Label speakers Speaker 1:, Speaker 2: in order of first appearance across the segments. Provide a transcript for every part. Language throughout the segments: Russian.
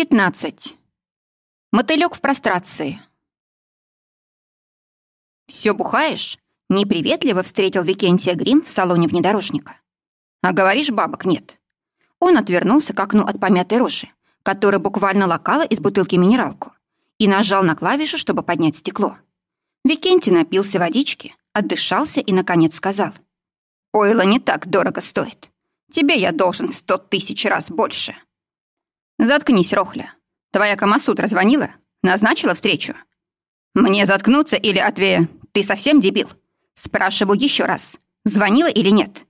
Speaker 1: 15. Мотылёк в прострации. «Всё бухаешь?» — неприветливо встретил Викентия Грим в салоне внедорожника. «А говоришь, бабок нет». Он отвернулся к окну от помятой рожи, которая буквально локала из бутылки минералку, и нажал на клавишу, чтобы поднять стекло. Викентий напился водички, отдышался и, наконец, сказал. «Ойло не так дорого стоит. Тебе я должен в сто тысяч раз больше». «Заткнись, Рохля. Твоя Камасутра звонила? Назначила встречу?» «Мне заткнуться или отве... Ты совсем дебил?» Спрашиваю еще раз. Звонила или нет?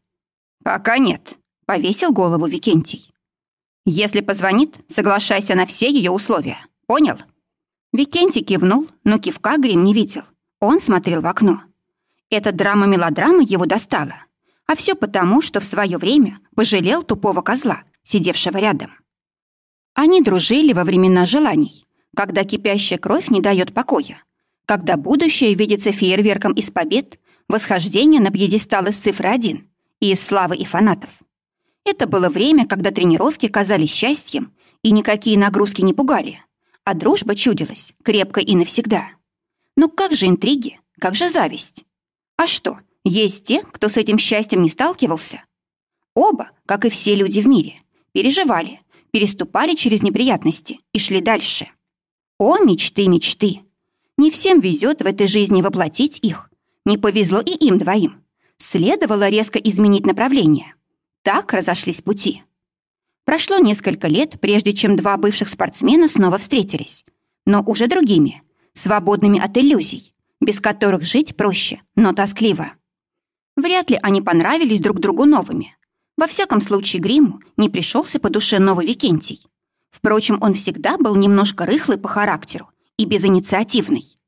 Speaker 1: «Пока нет», — повесил голову Викентий. «Если позвонит, соглашайся на все ее условия. Понял?» Викентий кивнул, но кивка Грим не видел. Он смотрел в окно. Эта драма-мелодрама его достала. А все потому, что в свое время пожалел тупого козла, сидевшего рядом. Они дружили во времена желаний, когда кипящая кровь не дает покоя, когда будущее видится фейерверком из побед, восхождения на пьедестал из цифры один и из славы и фанатов. Это было время, когда тренировки казались счастьем, и никакие нагрузки не пугали, а дружба чудилась крепко и навсегда. Но как же интриги, как же зависть? А что, есть те, кто с этим счастьем не сталкивался? Оба, как и все люди в мире, переживали, переступали через неприятности и шли дальше. О, мечты, мечты! Не всем везет в этой жизни воплотить их. Не повезло и им двоим. Следовало резко изменить направление. Так разошлись пути. Прошло несколько лет, прежде чем два бывших спортсмена снова встретились. Но уже другими, свободными от иллюзий, без которых жить проще, но тоскливо. Вряд ли они понравились друг другу новыми. Во всяком случае, Гриму не пришелся по душе новый Викентий. Впрочем, он всегда был немножко рыхлый по характеру и безинициативный.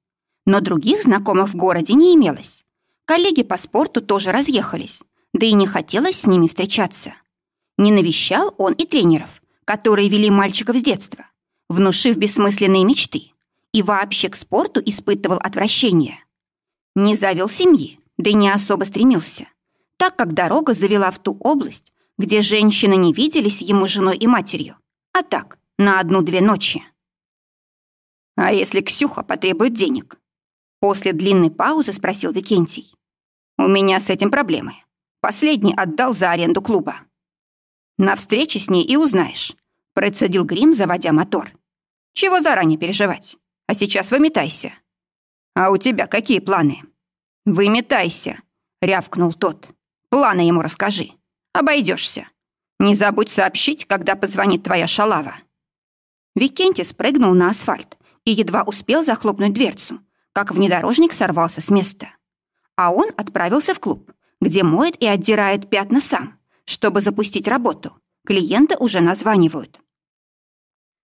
Speaker 1: Но других знакомых в городе не имелось. Коллеги по спорту тоже разъехались, да и не хотелось с ними встречаться. Не навещал он и тренеров, которые вели мальчиков с детства, внушив бессмысленные мечты, и вообще к спорту испытывал отвращение. Не завел семьи, да и не особо стремился так как дорога завела в ту область, где женщины не виделись ему женой и матерью, а так, на одну-две ночи. «А если Ксюха потребует денег?» После длинной паузы спросил Викентий. «У меня с этим проблемы. Последний отдал за аренду клуба». «На встрече с ней и узнаешь», — процедил Грим, заводя мотор. «Чего заранее переживать? А сейчас выметайся». «А у тебя какие планы?» «Выметайся», — рявкнул тот. Планы ему расскажи. Обойдешься. Не забудь сообщить, когда позвонит твоя шалава». Викентий спрыгнул на асфальт и едва успел захлопнуть дверцу, как внедорожник сорвался с места. А он отправился в клуб, где моет и отдирает пятна сам, чтобы запустить работу. Клиенты уже названивают.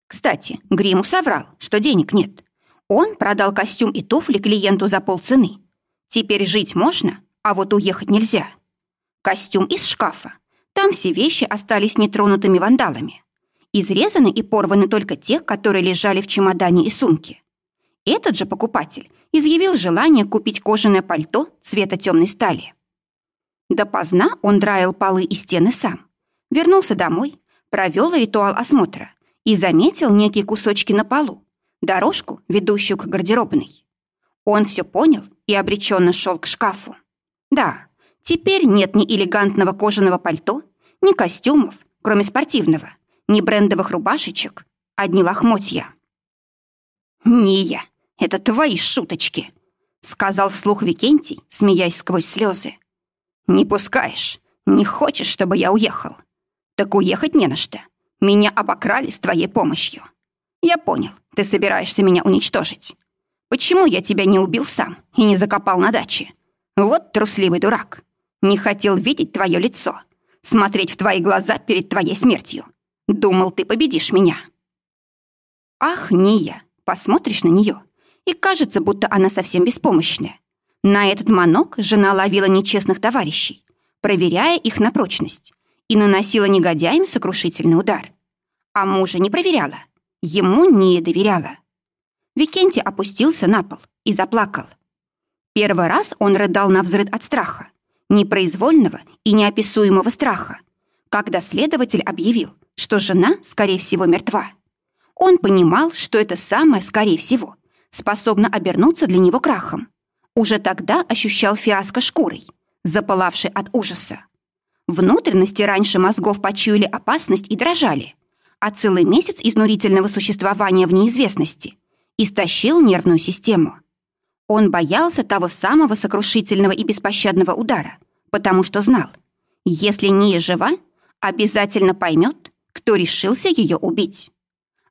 Speaker 1: Кстати, Гриму соврал, что денег нет. Он продал костюм и туфли клиенту за полцены. Теперь жить можно, а вот уехать нельзя. Костюм из шкафа. Там все вещи остались нетронутыми вандалами. Изрезаны и порваны только те, которые лежали в чемодане и сумке. Этот же покупатель изъявил желание купить кожаное пальто цвета темной стали. Допоздна он драил полы и стены сам. Вернулся домой, провел ритуал осмотра и заметил некие кусочки на полу, дорожку, ведущую к гардеробной. Он все понял и обреченно шел к шкафу. Да, Теперь нет ни элегантного кожаного пальто, ни костюмов, кроме спортивного, ни брендовых рубашечек, одни лохмотья. «Ния, это твои шуточки», — сказал вслух Викентий, смеясь сквозь слезы. «Не пускаешь, не хочешь, чтобы я уехал. Так уехать не на что. Меня обокрали с твоей помощью. Я понял, ты собираешься меня уничтожить. Почему я тебя не убил сам и не закопал на даче? Вот трусливый дурак. Не хотел видеть твое лицо, смотреть в твои глаза перед твоей смертью. Думал, ты победишь меня. Ах, Ния, посмотришь на нее, и кажется, будто она совсем беспомощная. На этот манок жена ловила нечестных товарищей, проверяя их на прочность, и наносила негодяям сокрушительный удар. А мужа не проверяла, ему не доверяла. Викентий опустился на пол и заплакал. Первый раз он рыдал на взрыд от страха, непроизвольного и неописуемого страха, когда следователь объявил, что жена, скорее всего, мертва. Он понимал, что это самое, скорее всего, способно обернуться для него крахом. Уже тогда ощущал фиаско шкурой, запылавшей от ужаса. Внутренности раньше мозгов почуяли опасность и дрожали, а целый месяц изнурительного существования в неизвестности истощил нервную систему. Он боялся того самого сокрушительного и беспощадного удара, потому что знал, если не жива, обязательно поймет, кто решился ее убить.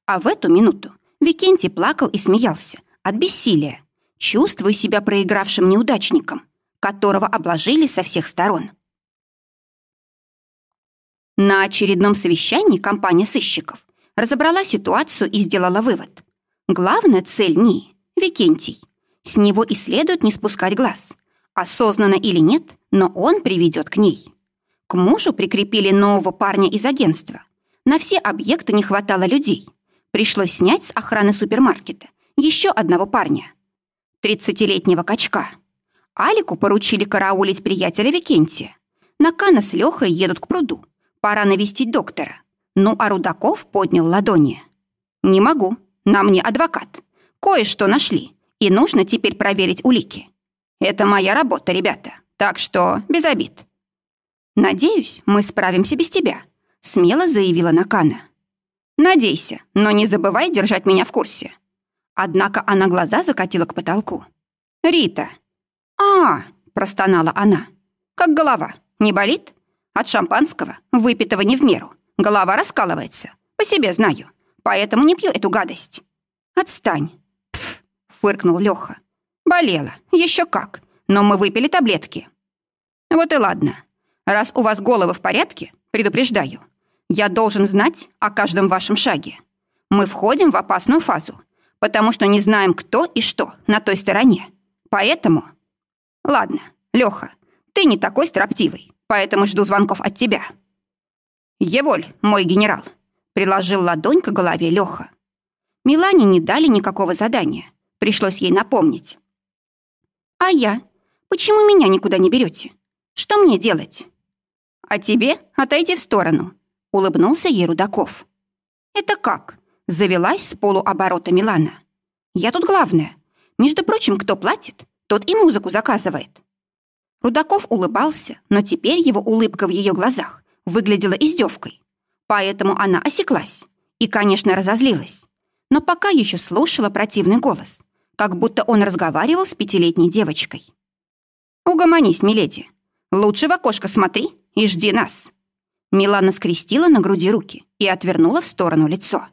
Speaker 1: А в эту минуту Викентий плакал и смеялся от бессилия, чувствуя себя проигравшим неудачником, которого обложили со всех сторон. На очередном совещании компания сыщиков разобрала ситуацию и сделала вывод. Главная цель НИИ — Викентий. С него и следует не спускать глаз. Осознанно или нет, но он приведет к ней. К мужу прикрепили нового парня из агентства. На все объекты не хватало людей. Пришлось снять с охраны супермаркета еще одного парня. Тридцатилетнего качка. Алику поручили караулить приятеля Викентия. Накана с Лехой едут к пруду. Пора навестить доктора. Ну, а Рудаков поднял ладони. «Не могу. На мне адвокат. Кое-что нашли, и нужно теперь проверить улики. Это моя работа, ребята, так что без обид. «Надеюсь, мы справимся без тебя», — смело заявила Накана. «Надейся, но не забывай держать меня в курсе». Однако она глаза закатила к потолку. «Рита!» «А!» — простонала она. «Как голова? Не болит? От шампанского, выпитого не в меру. Голова раскалывается. По себе знаю. Поэтому не пью эту гадость». «Отстань!» Фыркнул Лёха. «Болела. Еще как. Но мы выпили таблетки». «Вот и ладно. Раз у вас головы в порядке, предупреждаю, я должен знать о каждом вашем шаге. Мы входим в опасную фазу, потому что не знаем, кто и что на той стороне. Поэтому... Ладно, Леха, ты не такой строптивый, поэтому жду звонков от тебя. Еволь, мой генерал, приложил ладонь к голове Леха. Милане не дали никакого задания. Пришлось ей напомнить. «А я? Почему меня никуда не берете? Что мне делать?» «А тебе отойти в сторону», — улыбнулся ей Рудаков. «Это как?» — завелась с полуоборота Милана. «Я тут главная. Между прочим, кто платит, тот и музыку заказывает». Рудаков улыбался, но теперь его улыбка в ее глазах выглядела издевкой. Поэтому она осеклась и, конечно, разозлилась. Но пока еще слушала противный голос, как будто он разговаривал с пятилетней девочкой. «Угомонись, миледи. Лучше в окошко смотри и жди нас». Милана скрестила на груди руки и отвернула в сторону лицо.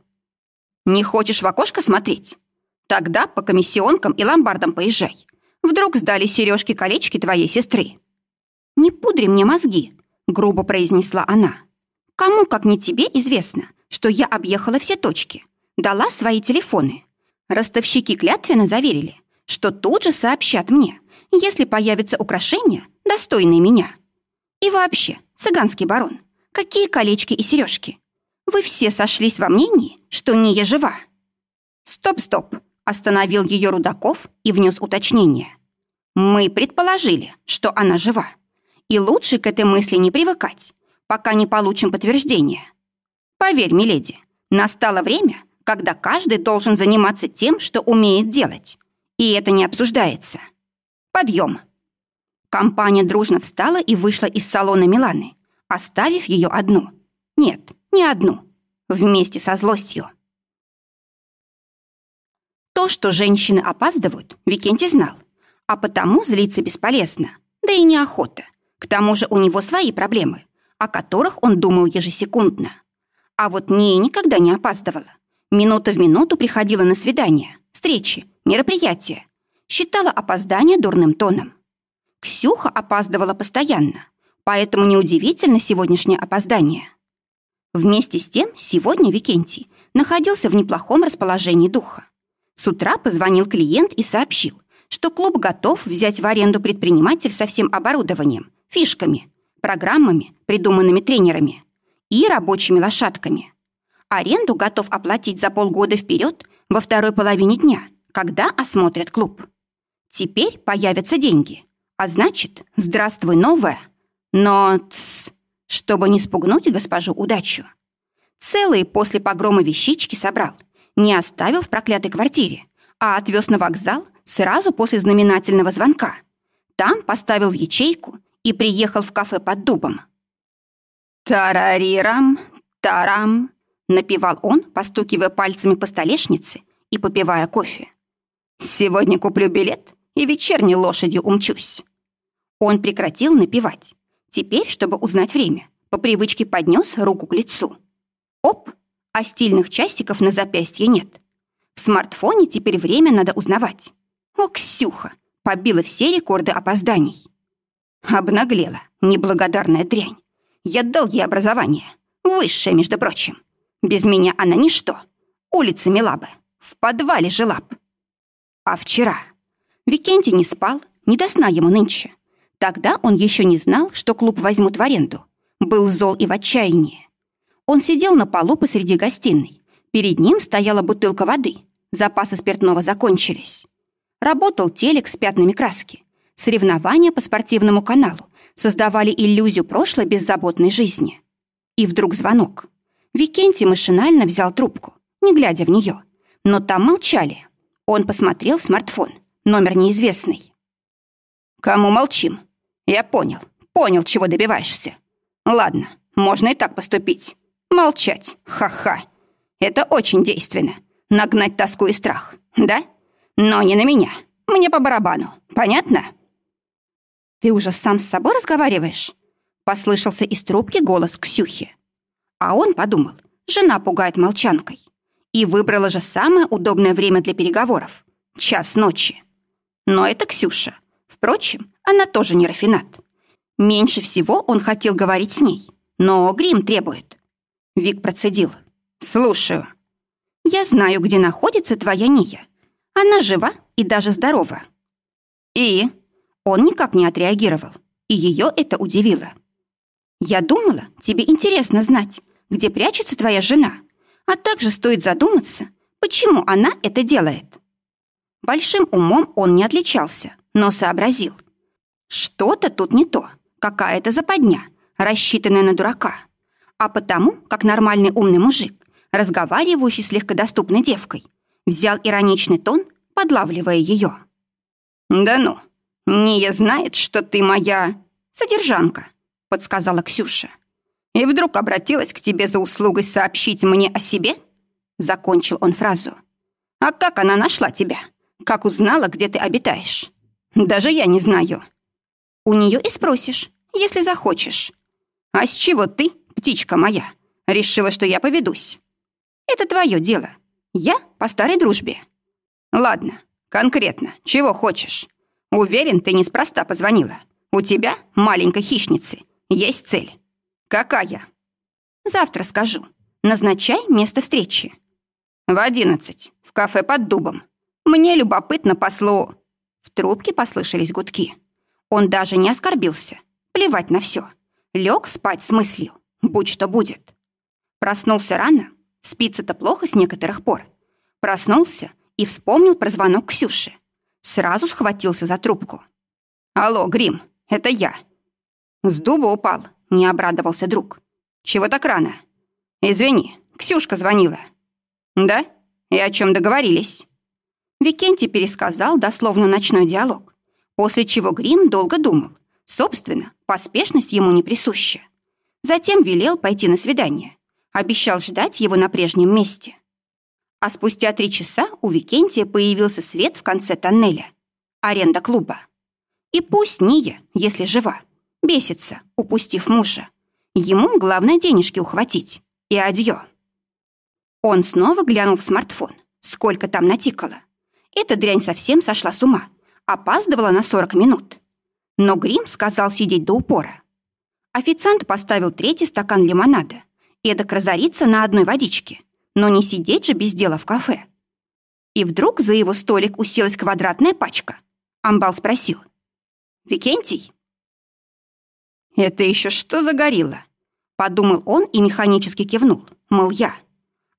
Speaker 1: «Не хочешь в окошко смотреть? Тогда по комиссионкам и ломбардам поезжай. Вдруг сдали сережки колечки твоей сестры». «Не пудри мне мозги», — грубо произнесла она. «Кому, как не тебе, известно, что я объехала все точки, дала свои телефоны. Ростовщики клятвенно заверили, что тут же сообщат мне, если появятся украшения, достойные меня. И вообще, цыганский барон, какие колечки и сережки? Вы все сошлись во мнении, что не я жива. Стоп-стоп, остановил ее Рудаков и внес уточнение. Мы предположили, что она жива. И лучше к этой мысли не привыкать, пока не получим подтверждение. Поверь, миледи, настало время, когда каждый должен заниматься тем, что умеет делать. И это не обсуждается. Подъем. Компания дружно встала и вышла из салона Миланы, оставив ее одну. Нет, не одну. Вместе со злостью. То, что женщины опаздывают, Викентий знал. А потому злиться бесполезно, да и неохота. К тому же у него свои проблемы, о которых он думал ежесекундно. А вот Ния никогда не опаздывала. Минута в минуту приходила на свидания, встречи, мероприятия. Считала опоздание дурным тоном. Ксюха опаздывала постоянно, поэтому неудивительно сегодняшнее опоздание. Вместе с тем сегодня Викентий находился в неплохом расположении духа. С утра позвонил клиент и сообщил, что клуб готов взять в аренду предприниматель со всем оборудованием, фишками, программами, придуманными тренерами и рабочими лошадками. Аренду готов оплатить за полгода вперед во второй половине дня, когда осмотрят клуб. Теперь появятся деньги, а значит, здравствуй, новая. Но, тс, чтобы не спугнуть госпожу удачу. Целые после погрома вещички собрал Не оставил в проклятой квартире, а отвез на вокзал сразу после знаменательного звонка. Там поставил ячейку и приехал в кафе под дубом. «Тарарирам, тарам», — напевал он, постукивая пальцами по столешнице и попивая кофе. «Сегодня куплю билет и вечерней лошадью умчусь». Он прекратил напевать. Теперь, чтобы узнать время, по привычке поднес руку к лицу. Оп, а стильных часиков на запястье нет. В смартфоне теперь время надо узнавать. О, Ксюха, побила все рекорды опозданий. Обнаглела, неблагодарная дрянь. Я дал ей образование. Высшее, между прочим. Без меня она ничто. Улица мела бы. В подвале жила б. А вчера? Викентий не спал, не до сна ему нынче. Тогда он еще не знал, что клуб возьмут в аренду. Был зол и в отчаянии. Он сидел на полу посреди гостиной. Перед ним стояла бутылка воды. Запасы спиртного закончились. Работал телек с пятнами краски. Соревнования по спортивному каналу создавали иллюзию прошлой беззаботной жизни. И вдруг звонок. Викентий машинально взял трубку, не глядя в нее. Но там молчали. Он посмотрел в смартфон. Номер неизвестный. «Кому молчим?» «Я понял. Понял, чего добиваешься. Ладно, можно и так поступить. Молчать. Ха-ха. Это очень действенно. Нагнать тоску и страх. Да? Но не на меня. Мне по барабану. Понятно?» «Ты уже сам с собой разговариваешь?» Послышался из трубки голос Ксюхи. А он подумал, жена пугает молчанкой. И выбрала же самое удобное время для переговоров — час ночи. Но это Ксюша. Впрочем, она тоже не рафинат. Меньше всего он хотел говорить с ней, но грим требует. Вик процедил. «Слушаю. Я знаю, где находится твоя Ния. Она жива и даже здорова». «И?» Он никак не отреагировал, и ее это удивило. «Я думала, тебе интересно знать, где прячется твоя жена, а также стоит задуматься, почему она это делает». Большим умом он не отличался, но сообразил. Что-то тут не то, какая-то западня, рассчитанная на дурака. А потому, как нормальный умный мужик, разговаривающий с легкодоступной девкой, взял ироничный тон, подлавливая ее. «Да ну, Ния знает, что ты моя содержанка», — подсказала Ксюша. «И вдруг обратилась к тебе за услугой сообщить мне о себе?» Закончил он фразу. «А как она нашла тебя? Как узнала, где ты обитаешь? Даже я не знаю». «У нее и спросишь, если захочешь». «А с чего ты, птичка моя, решила, что я поведусь?» «Это твое дело. Я по старой дружбе». «Ладно, конкретно, чего хочешь?» Уверен, ты неспроста позвонила. У тебя, маленькой хищницы, есть цель. Какая? Завтра скажу. Назначай место встречи. В одиннадцать, в кафе под дубом. Мне любопытно послу... В трубке послышались гудки. Он даже не оскорбился. Плевать на все. Лег спать с мыслью. Будь что будет. Проснулся рано. Спится-то плохо с некоторых пор. Проснулся и вспомнил про звонок Ксюши. Сразу схватился за трубку. «Алло, Грим, это я». С дуба упал, не обрадовался друг. «Чего так рано?» «Извини, Ксюшка звонила». «Да? И о чем договорились?» Викентий пересказал дословно ночной диалог, после чего Грим долго думал. Собственно, поспешность ему не присуща. Затем велел пойти на свидание. Обещал ждать его на прежнем месте. А спустя три часа у Викентия появился свет в конце тоннеля. Аренда клуба. И пусть Ния, если жива, бесится, упустив мужа. Ему главное денежки ухватить. И адьё. Он снова глянул в смартфон. Сколько там натикало. Эта дрянь совсем сошла с ума. Опаздывала на 40 минут. Но Грим сказал сидеть до упора. Официант поставил третий стакан лимонада. Эдак разориться на одной водичке но не сидеть же без дела в кафе. И вдруг за его столик уселась квадратная пачка. Амбал спросил. «Викентий?» «Это еще что за горилла?» Подумал он и механически кивнул, мол, я.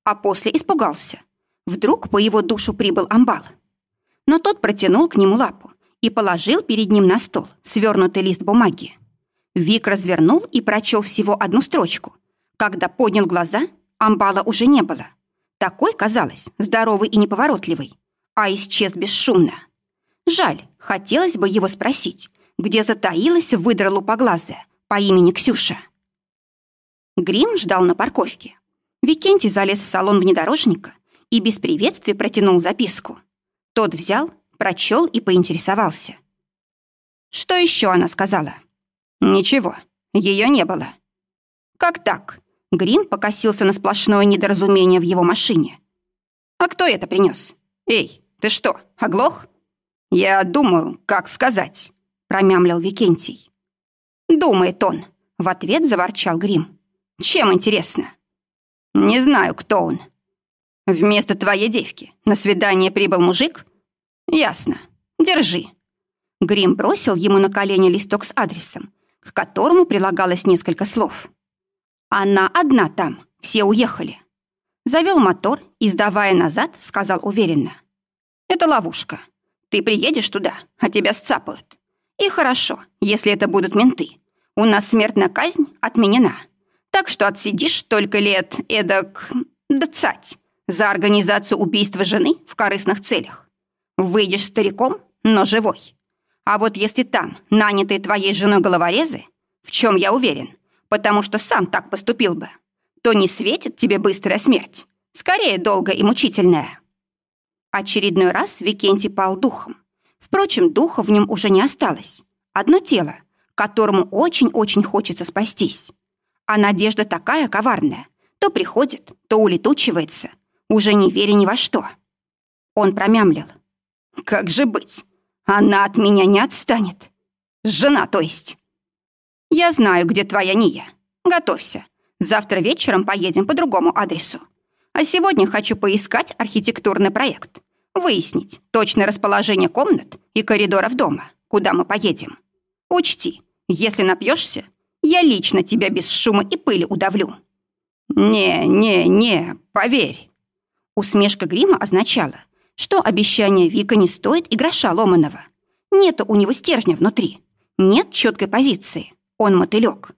Speaker 1: А после испугался. Вдруг по его душу прибыл амбал. Но тот протянул к нему лапу и положил перед ним на стол свернутый лист бумаги. Вик развернул и прочел всего одну строчку. Когда поднял глаза, Амбала уже не было. Такой, казалось, здоровый и неповоротливый, а исчез бесшумно. Жаль, хотелось бы его спросить, где затаилась выдра лупоглазая по имени Ксюша. Грим ждал на парковке. Викентий залез в салон внедорожника и без приветствия протянул записку. Тот взял, прочел и поинтересовался. Что еще она сказала? Ничего, ее не было. Как так? Грим покосился на сплошное недоразумение в его машине. А кто это принес? Эй, ты что, оглох? Я думаю, как сказать, промямлил Викентий. Думает он, в ответ заворчал Грим. Чем интересно? Не знаю, кто он. Вместо твоей девки на свидание прибыл мужик? Ясно. Держи. Грим бросил ему на колени листок с адресом, к которому прилагалось несколько слов. «Она одна там, все уехали». Завел мотор и, сдавая назад, сказал уверенно. «Это ловушка. Ты приедешь туда, а тебя сцапают. И хорошо, если это будут менты. У нас смертная казнь отменена. Так что отсидишь только лет эдак... дцать за организацию убийства жены в корыстных целях. Выйдешь стариком, но живой. А вот если там нанятые твоей женой головорезы, в чем я уверен, потому что сам так поступил бы, то не светит тебе быстрая смерть, скорее долгая и мучительная. Очередной раз Викентий пал духом. Впрочем, духа в нем уже не осталось. Одно тело, которому очень-очень хочется спастись. А надежда такая коварная. То приходит, то улетучивается, уже не веря ни во что. Он промямлил. «Как же быть? Она от меня не отстанет. Жена, то есть. Я знаю, где твоя Ния. Готовься. Завтра вечером поедем по другому адресу. А сегодня хочу поискать архитектурный проект. Выяснить точное расположение комнат и коридоров дома, куда мы поедем. Учти, если напьешься, я лично тебя без шума и пыли удавлю. Не, не, не, поверь. Усмешка грима означала, что обещание Вика не стоит и гроша ломаного. Нет у него стержня внутри. Нет четкой позиции. Он мотылек.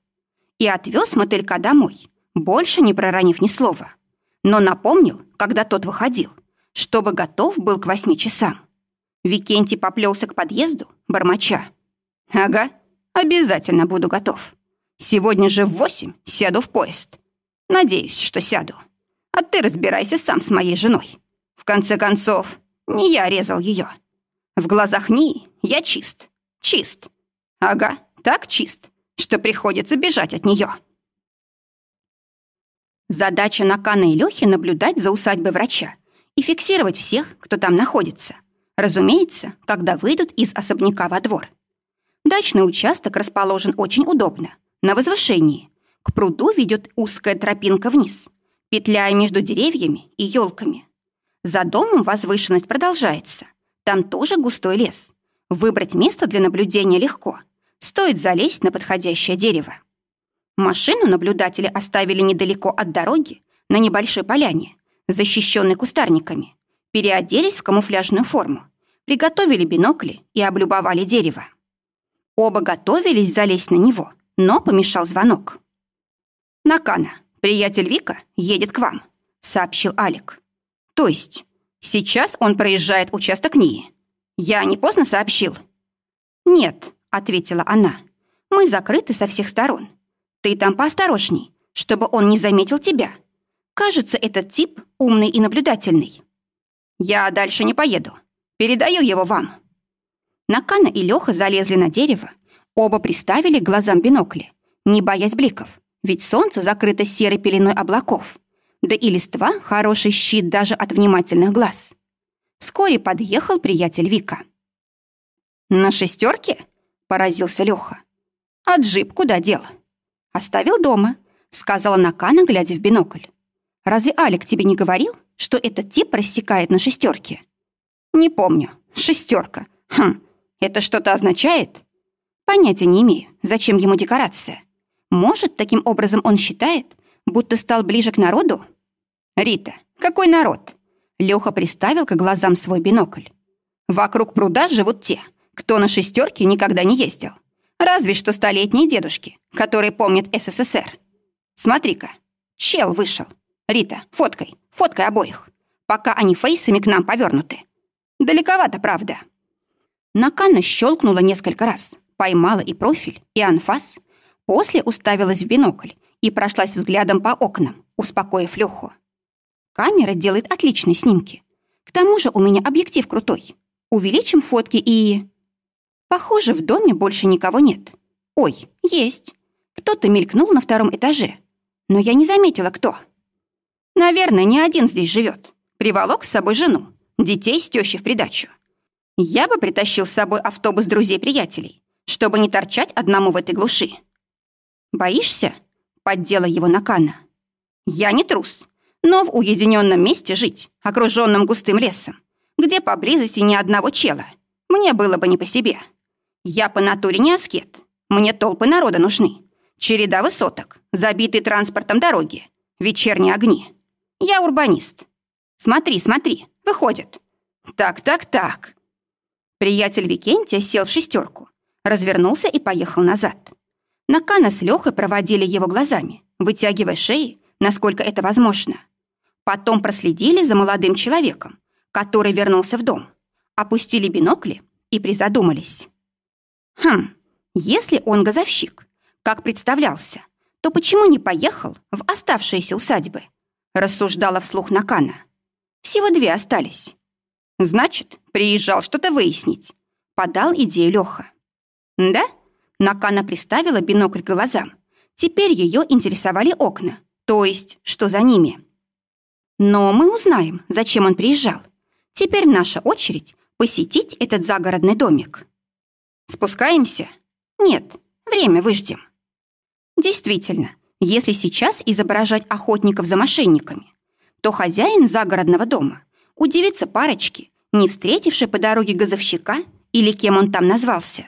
Speaker 1: И отвез мотылька домой, больше не проронив ни слова. Но напомнил, когда тот выходил, чтобы готов был к восьми часам. Викентий поплелся к подъезду, бормоча. «Ага, обязательно буду готов. Сегодня же в восемь сяду в поезд. Надеюсь, что сяду. А ты разбирайся сам с моей женой конце концов, не я резал ее. В глазах Нии я чист. Чист. Ага, так чист, что приходится бежать от нее. Задача Накана и Лёхи наблюдать за усадьбой врача и фиксировать всех, кто там находится. Разумеется, когда выйдут из особняка во двор. Дачный участок расположен очень удобно, на возвышении. К пруду ведет узкая тропинка вниз, петляя между деревьями и елками. За домом возвышенность продолжается. Там тоже густой лес. Выбрать место для наблюдения легко. Стоит залезть на подходящее дерево. Машину наблюдатели оставили недалеко от дороги, на небольшой поляне, защищенной кустарниками. Переоделись в камуфляжную форму, приготовили бинокли и облюбовали дерево. Оба готовились залезть на него, но помешал звонок. «Накана, приятель Вика едет к вам», — сообщил Алик. То есть сейчас он проезжает участок НИИ. Я не поздно сообщил? Нет, ответила она. Мы закрыты со всех сторон. Ты там поосторожней, чтобы он не заметил тебя. Кажется, этот тип умный и наблюдательный. Я дальше не поеду. Передаю его вам. Накана и Леха залезли на дерево. Оба приставили глазам бинокли, не боясь бликов, ведь солнце закрыто серой пеленой облаков да и листва — хороший щит даже от внимательных глаз. Вскоре подъехал приятель Вика. «На шестерке?» — поразился Леха. «А джип куда дел?» «Оставил дома», — сказала Накана, глядя в бинокль. «Разве Алик тебе не говорил, что этот тип рассекает на шестерке?» «Не помню. Шестерка. Хм, это что-то означает?» «Понятия не имею, зачем ему декорация. Может, таким образом он считает, будто стал ближе к народу?» «Рита, какой народ?» Леха приставил к глазам свой бинокль. «Вокруг пруда живут те, кто на шестерке никогда не ездил. Разве что столетние дедушки, которые помнят СССР. Смотри-ка, чел вышел. Рита, фоткай, Фоткай обоих, пока они фейсами к нам повернуты. Далековато, правда. Накана щелкнула несколько раз, поймала и профиль, и анфас, после уставилась в бинокль и прошлась взглядом по окнам, успокоив Леху. Камера делает отличные снимки. К тому же у меня объектив крутой. Увеличим фотки и... Похоже, в доме больше никого нет. Ой, есть. Кто-то мелькнул на втором этаже. Но я не заметила, кто. Наверное, не один здесь живет. Приволок с собой жену, детей с тещей в придачу. Я бы притащил с собой автобус друзей-приятелей, чтобы не торчать одному в этой глуши. «Боишься?» — поддела его Накана. «Я не трус, но в уединенном месте жить, окруженном густым лесом, где поблизости ни одного чела, мне было бы не по себе. Я по натуре не аскет, мне толпы народа нужны, череда высоток, забитые транспортом дороги, вечерние огни. Я урбанист. Смотри, смотри, выходит. Так, так, так». Приятель Викентия сел в шестерку, развернулся и поехал назад. Накана с Лехой проводили его глазами, вытягивая шеи, насколько это возможно. Потом проследили за молодым человеком, который вернулся в дом, опустили бинокли и призадумались. Хм, если он газовщик, как представлялся, то почему не поехал в оставшиеся усадьбы? Рассуждала вслух Накана. Всего две остались. Значит, приезжал что-то выяснить. Подал идею Леха. Да? Накана приставила бинокль к глазам. Теперь ее интересовали окна, то есть, что за ними. Но мы узнаем, зачем он приезжал. Теперь наша очередь посетить этот загородный домик. Спускаемся? Нет, время выждем. Действительно, если сейчас изображать охотников за мошенниками, то хозяин загородного дома удивится парочке, не встретившей по дороге газовщика или кем он там назвался.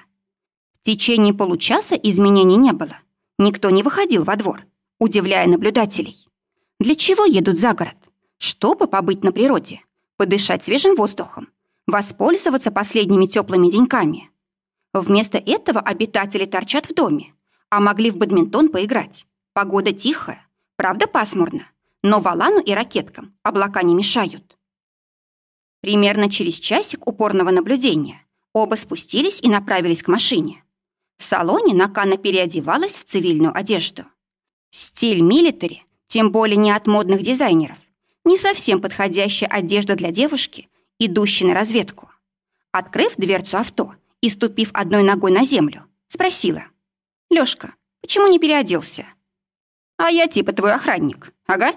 Speaker 1: В течение получаса изменений не было. Никто не выходил во двор, удивляя наблюдателей. Для чего едут за город? Чтобы побыть на природе, подышать свежим воздухом, воспользоваться последними теплыми деньками. Вместо этого обитатели торчат в доме, а могли в бадминтон поиграть. Погода тихая, правда пасмурно, но валану и ракеткам облака не мешают. Примерно через часик упорного наблюдения оба спустились и направились к машине. В салоне Накана переодевалась в цивильную одежду. Стиль милитари, тем более не от модных дизайнеров, не совсем подходящая одежда для девушки, идущей на разведку. Открыв дверцу авто и ступив одной ногой на землю, спросила. «Лёшка, почему не переоделся?» «А я типа твой охранник, ага».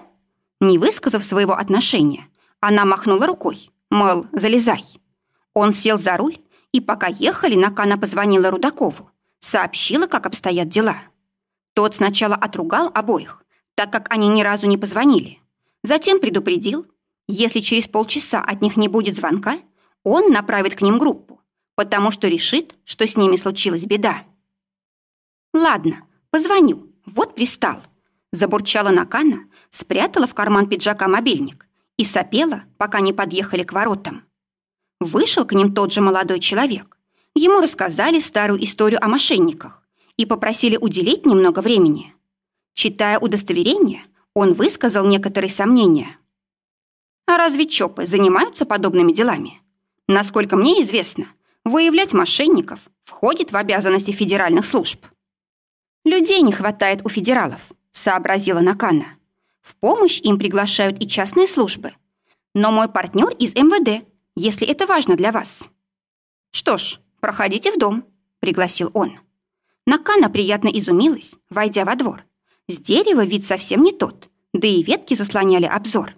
Speaker 1: Не высказав своего отношения, она махнула рукой, мол, залезай. Он сел за руль, и пока ехали, Накана позвонила Рудакову сообщила, как обстоят дела. Тот сначала отругал обоих, так как они ни разу не позвонили. Затем предупредил, если через полчаса от них не будет звонка, он направит к ним группу, потому что решит, что с ними случилась беда. «Ладно, позвоню, вот пристал», забурчала Накана, спрятала в карман пиджака мобильник и сопела, пока не подъехали к воротам. Вышел к ним тот же молодой человек, Ему рассказали старую историю о мошенниках и попросили уделить немного времени. Читая удостоверение, он высказал некоторые сомнения. А разве ЧОПы занимаются подобными делами? Насколько мне известно, выявлять мошенников входит в обязанности федеральных служб. Людей не хватает у федералов, сообразила Накана. В помощь им приглашают и частные службы. Но мой партнер из МВД, если это важно для вас. Что ж, «Проходите в дом», — пригласил он. Накана приятно изумилась, войдя во двор. С дерева вид совсем не тот, да и ветки заслоняли обзор.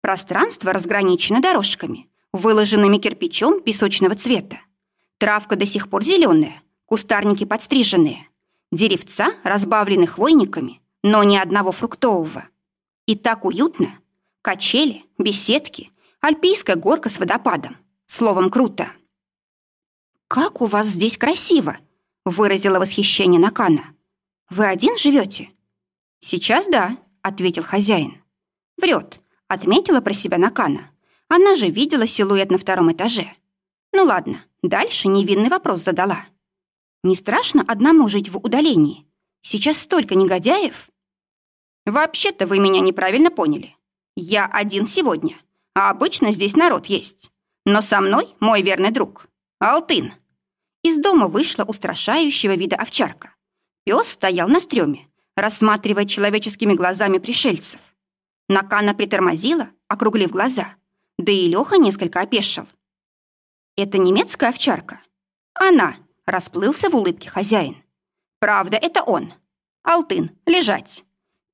Speaker 1: Пространство разграничено дорожками, выложенными кирпичом песочного цвета. Травка до сих пор зеленая, кустарники подстриженные. Деревца разбавлены хвойниками, но ни одного фруктового. И так уютно. Качели, беседки, альпийская горка с водопадом. Словом, круто. «Как у вас здесь красиво!» — выразила восхищение Накана. «Вы один живете?» «Сейчас да», — ответил хозяин. «Врет», — отметила про себя Накана. Она же видела силуэт на втором этаже. Ну ладно, дальше невинный вопрос задала. «Не страшно одному жить в удалении? Сейчас столько негодяев?» «Вообще-то вы меня неправильно поняли. Я один сегодня, а обычно здесь народ есть. Но со мной мой верный друг. Алтын. Из дома вышла устрашающего вида овчарка. Пес стоял на стреме, рассматривая человеческими глазами пришельцев. Накана притормозила, округлив глаза. Да и Леха несколько опешил. «Это немецкая овчарка?» «Она», — расплылся в улыбке хозяин. «Правда, это он. Алтын, лежать».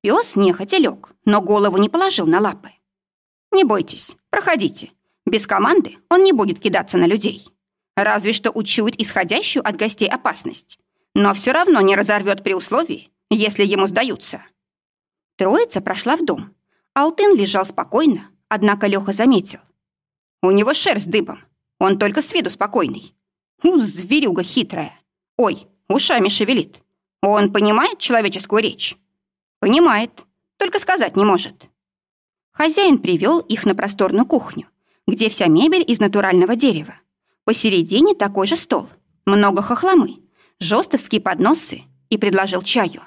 Speaker 1: Пес нехотя лег, но голову не положил на лапы. «Не бойтесь, проходите. Без команды он не будет кидаться на людей. Разве что учует исходящую от гостей опасность. Но все равно не разорвет при условии, если ему сдаются». Троица прошла в дом. Алтын лежал спокойно, однако Леха заметил. «У него шерсть дыбом. Он только с виду спокойный. У, зверюга хитрая. Ой, ушами шевелит. Он понимает человеческую речь?» «Понимает, только сказать не может». Хозяин привел их на просторную кухню, где вся мебель из натурального дерева. Посередине такой же стол, много хохломы, жестовские подносы и предложил чаю.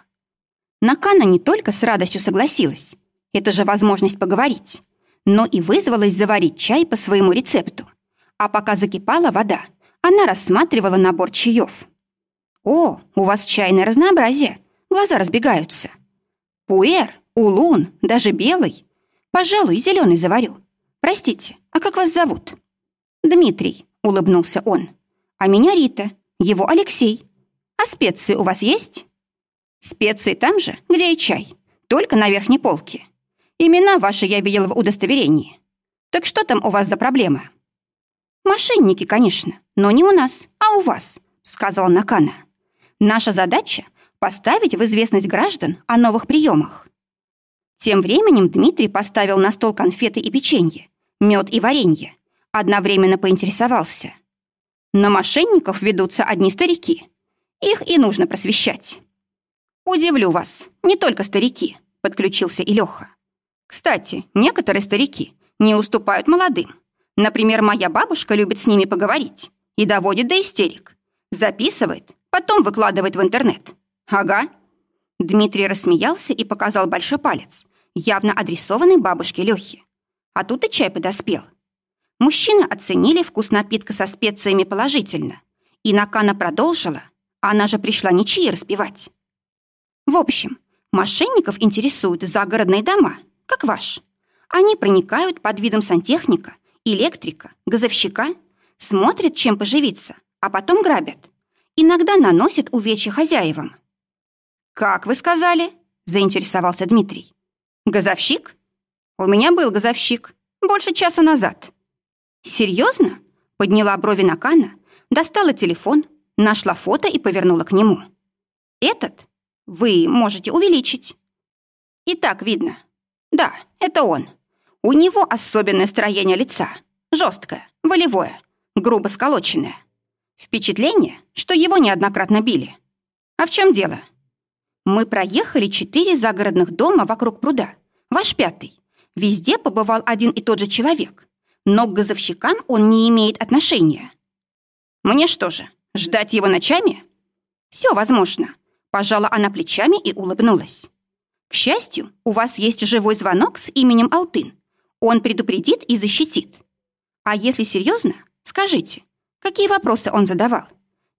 Speaker 1: Накана не только с радостью согласилась, это же возможность поговорить, но и вызвалась заварить чай по своему рецепту. А пока закипала вода, она рассматривала набор чаев. «О, у вас чайное разнообразие, глаза разбегаются. Пуэр, улун, даже белый. Пожалуй, зеленый заварю. Простите, а как вас зовут?» «Дмитрий», — улыбнулся он. «А меня Рита, его Алексей. А специи у вас есть?» «Специи там же, где и чай, только на верхней полке. Имена ваши я видел в удостоверении. Так что там у вас за проблема?» «Мошенники, конечно, но не у нас, а у вас», — сказала Накана. «Наша задача — поставить в известность граждан о новых приемах». Тем временем Дмитрий поставил на стол конфеты и печенье, мед и варенье. Одновременно поинтересовался. На мошенников ведутся одни старики. Их и нужно просвещать. «Удивлю вас, не только старики», — подключился и Лёха. «Кстати, некоторые старики не уступают молодым. Например, моя бабушка любит с ними поговорить и доводит до истерик. Записывает, потом выкладывает в интернет. Ага». Дмитрий рассмеялся и показал большой палец, явно адресованный бабушке Лёхе. А тут и чай подоспел. Мужчины оценили вкус напитка со специями положительно. И Накана продолжила, она же пришла ничьи распевать. В общем, мошенников интересуют загородные дома, как ваш. Они проникают под видом сантехника, электрика, газовщика, смотрят, чем поживиться, а потом грабят. Иногда наносят увечья хозяевам. «Как вы сказали?» – заинтересовался Дмитрий. «Газовщик? У меня был газовщик. Больше часа назад». «Серьезно?» – подняла брови Накана, достала телефон, нашла фото и повернула к нему. «Этот? Вы можете увеличить». «И так видно. Да, это он. У него особенное строение лица. Жесткое, волевое, грубо сколоченное. Впечатление, что его неоднократно били. А в чем дело?» Мы проехали четыре загородных дома вокруг пруда. Ваш пятый. Везде побывал один и тот же человек. Но к газовщикам он не имеет отношения. Мне что же, ждать его ночами? Все возможно. Пожала она плечами и улыбнулась. К счастью, у вас есть живой звонок с именем Алтын. Он предупредит и защитит. А если серьезно, скажите, какие вопросы он задавал?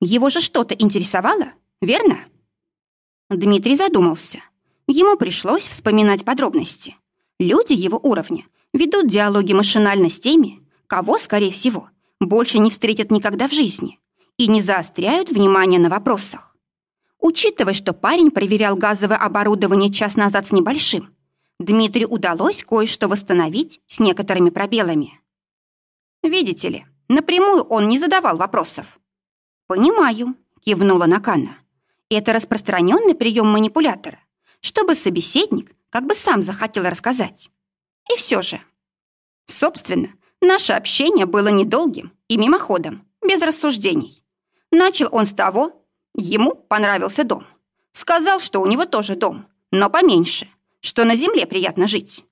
Speaker 1: Его же что-то интересовало, верно? Дмитрий задумался. Ему пришлось вспоминать подробности. Люди его уровня ведут диалоги машинально с теми, кого, скорее всего, больше не встретят никогда в жизни и не заостряют внимание на вопросах. Учитывая, что парень проверял газовое оборудование час назад с небольшим, Дмитрию удалось кое-что восстановить с некоторыми пробелами. Видите ли, напрямую он не задавал вопросов. «Понимаю», — кивнула Накана. Это распространенный прием манипулятора, чтобы собеседник как бы сам захотел рассказать. И все же. Собственно, наше общение было недолгим и мимоходом, без рассуждений. Начал он с того, ему понравился дом. Сказал, что у него тоже дом, но поменьше, что на земле приятно жить.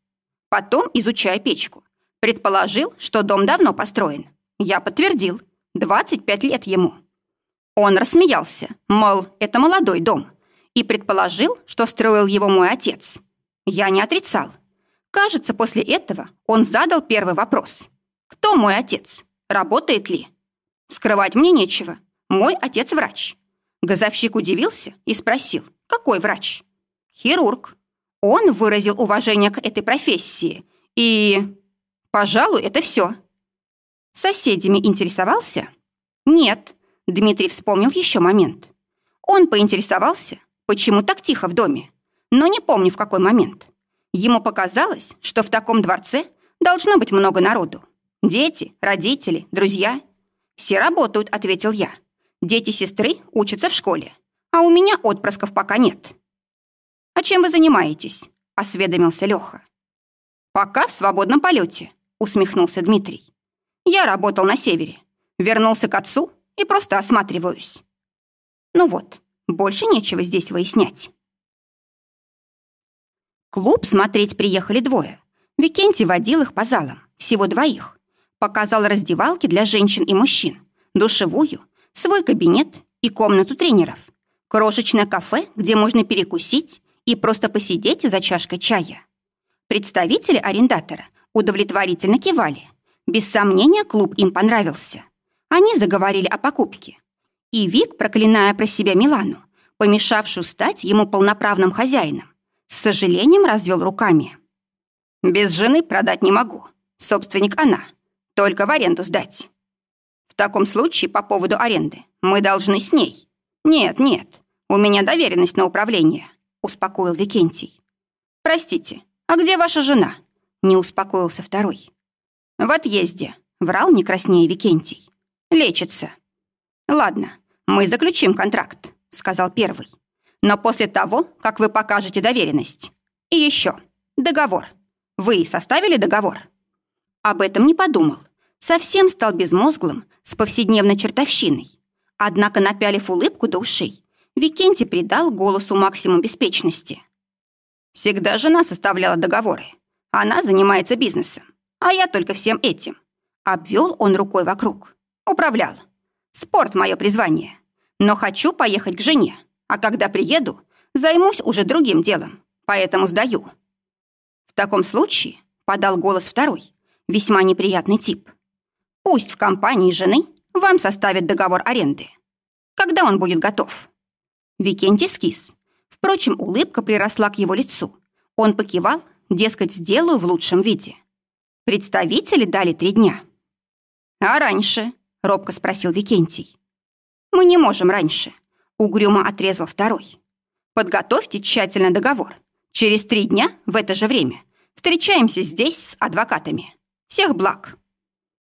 Speaker 1: Потом, изучая печку, предположил, что дом давно построен. Я подтвердил, 25 лет ему. Он рассмеялся, мол, это молодой дом, и предположил, что строил его мой отец. Я не отрицал. Кажется, после этого он задал первый вопрос. «Кто мой отец? Работает ли?» Скрывать мне нечего. Мой отец врач. Газовщик удивился и спросил, какой врач? Хирург. Он выразил уважение к этой профессии. И, пожалуй, это все. Соседями интересовался? Нет. Дмитрий вспомнил еще момент. Он поинтересовался, почему так тихо в доме, но не помню в какой момент. Ему показалось, что в таком дворце должно быть много народу. Дети, родители, друзья. «Все работают», — ответил я. «Дети сестры учатся в школе, а у меня отпрысков пока нет». «А чем вы занимаетесь?» — осведомился Леха. «Пока в свободном полете», — усмехнулся Дмитрий. «Я работал на севере, вернулся к отцу и просто осматриваюсь». «Ну вот, больше нечего здесь выяснять». Клуб смотреть приехали двое. Викентий водил их по залам, всего двоих. Показал раздевалки для женщин и мужчин, душевую, свой кабинет и комнату тренеров, крошечное кафе, где можно перекусить и просто посидеть за чашкой чая. Представители арендатора удовлетворительно кивали. Без сомнения, клуб им понравился. Они заговорили о покупке. И Вик, проклиная про себя Милану, помешавшую стать ему полноправным хозяином, с сожалением развел руками. «Без жены продать не могу. Собственник она. Только в аренду сдать. В таком случае по поводу аренды мы должны с ней. Нет, нет, у меня доверенность на управление, успокоил Викентий. Простите, а где ваша жена? Не успокоился второй. В отъезде, врал не краснее Викентий. Лечится. Ладно, мы заключим контракт, сказал первый. Но после того, как вы покажете доверенность. И еще, договор. Вы составили договор? Об этом не подумал. Совсем стал безмозглым, с повседневной чертовщиной. Однако, напялив улыбку до ушей, Викентий придал голосу максимум беспечности. «Всегда жена составляла договоры. Она занимается бизнесом, а я только всем этим». Обвел он рукой вокруг. «Управлял. Спорт — мое призвание. Но хочу поехать к жене, а когда приеду, займусь уже другим делом, поэтому сдаю». «В таком случае», — подал голос второй, весьма неприятный тип, Пусть в компании жены вам составят договор аренды. Когда он будет готов?» Викентий скис. Впрочем, улыбка приросла к его лицу. Он покивал, дескать, сделаю в лучшем виде. Представители дали три дня. «А раньше?» — робко спросил Викентий. «Мы не можем раньше», — угрюмо отрезал второй. «Подготовьте тщательно договор. Через три дня в это же время встречаемся здесь с адвокатами. Всех благ!»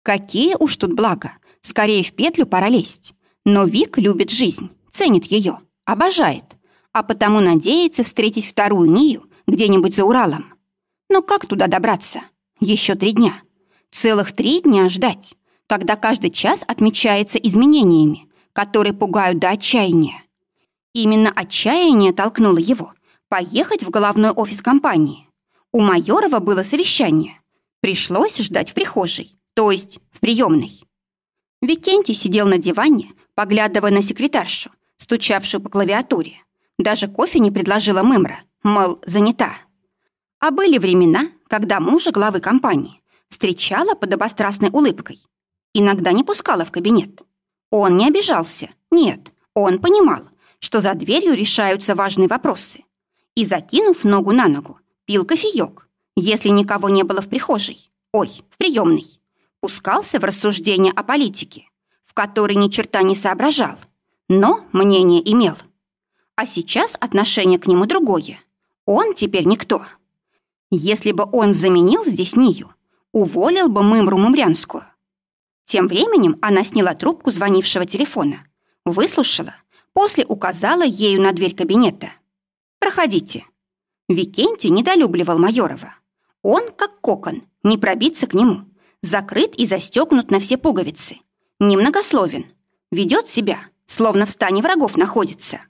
Speaker 1: Какие уж тут блага. Скорее в петлю пора лезть. Но Вик любит жизнь, ценит ее, обожает. А потому надеется встретить вторую Нию где-нибудь за Уралом. Но как туда добраться? Еще три дня. Целых три дня ждать, когда каждый час отмечается изменениями, которые пугают до отчаяния. Именно отчаяние толкнуло его поехать в головной офис компании. У Майорова было совещание. Пришлось ждать в прихожей, то есть в приемной. Викентий сидел на диване, поглядывая на секретаршу, стучавшую по клавиатуре. Даже кофе не предложила Мымра, мол, занята. А были времена, когда мужа главы компании встречала под обострастной улыбкой. Иногда не пускала в кабинет. Он не обижался. Нет, он понимал, что за дверью решаются важные вопросы. И, закинув ногу на ногу, пил кофеек, если никого не было в прихожей. Ой, в приемной пускался в рассуждения о политике, в которой ни черта не соображал, но мнение имел. А сейчас отношение к нему другое. Он теперь никто. Если бы он заменил здесь Нию, уволил бы Мымру Мымрянскую. Тем временем она сняла трубку звонившего телефона, выслушала, после указала ею на дверь кабинета. «Проходите». Викентий недолюбливал Майорова. Он, как кокон, не пробиться к нему, закрыт и застегнут на все пуговицы. Немногословен. Ведет себя, словно в стане врагов находится.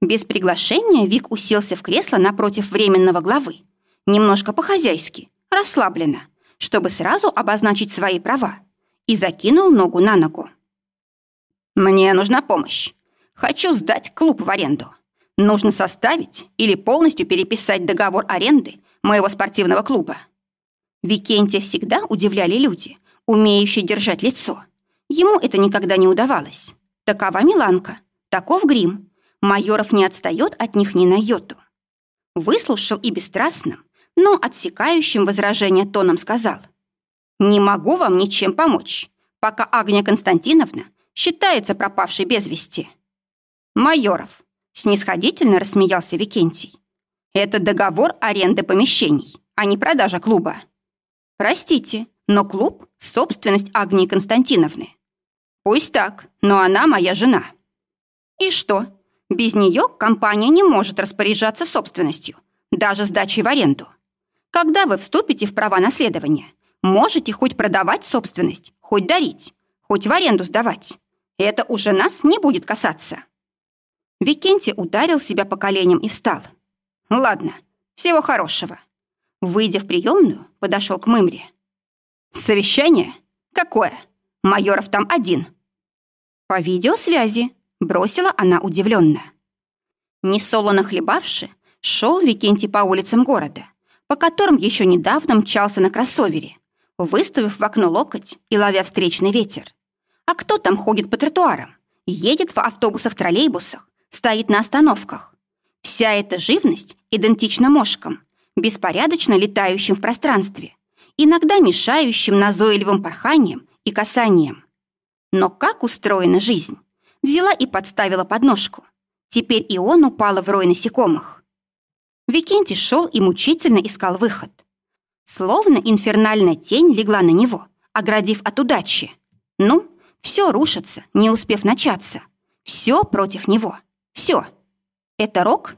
Speaker 1: Без приглашения Вик уселся в кресло напротив временного главы. Немножко по-хозяйски, расслабленно, чтобы сразу обозначить свои права. И закинул ногу на ногу. «Мне нужна помощь. Хочу сдать клуб в аренду. Нужно составить или полностью переписать договор аренды моего спортивного клуба. Викентия всегда удивляли люди, умеющие держать лицо. Ему это никогда не удавалось. Такова Миланка, таков грим. Майоров не отстает от них ни на йоту. Выслушал и бесстрастным, но отсекающим возражение тоном сказал. «Не могу вам ничем помочь, пока Агния Константиновна считается пропавшей без вести». «Майоров», — снисходительно рассмеялся Викентий. «Это договор аренды помещений, а не продажа клуба». «Простите, но клуб — собственность Агнии Константиновны». «Пусть так, но она моя жена». «И что? Без нее компания не может распоряжаться собственностью, даже сдачей в аренду. Когда вы вступите в права наследования, можете хоть продавать собственность, хоть дарить, хоть в аренду сдавать. Это уже нас не будет касаться». Викентий ударил себя по коленям и встал. «Ладно, всего хорошего». Выйдя в приемную, подошел к Мымре. «Совещание? Какое? Майоров там один». «По видеосвязи», — бросила она удивленно. Несолоно хлебавши, шел Викентий по улицам города, по которым еще недавно мчался на кроссовере, выставив в окно локоть и ловя встречный ветер. А кто там ходит по тротуарам, едет в автобусах-троллейбусах, стоит на остановках? Вся эта живность идентична мошкам, беспорядочно летающим в пространстве, иногда мешающим назойливым порханием и касанием. Но как устроена жизнь? Взяла и подставила подножку. Теперь и он упала в рой насекомых. Викентий шел и мучительно искал выход. Словно инфернальная тень легла на него, оградив от удачи. Ну, все рушится, не успев начаться. Все против него. Все. Это рок?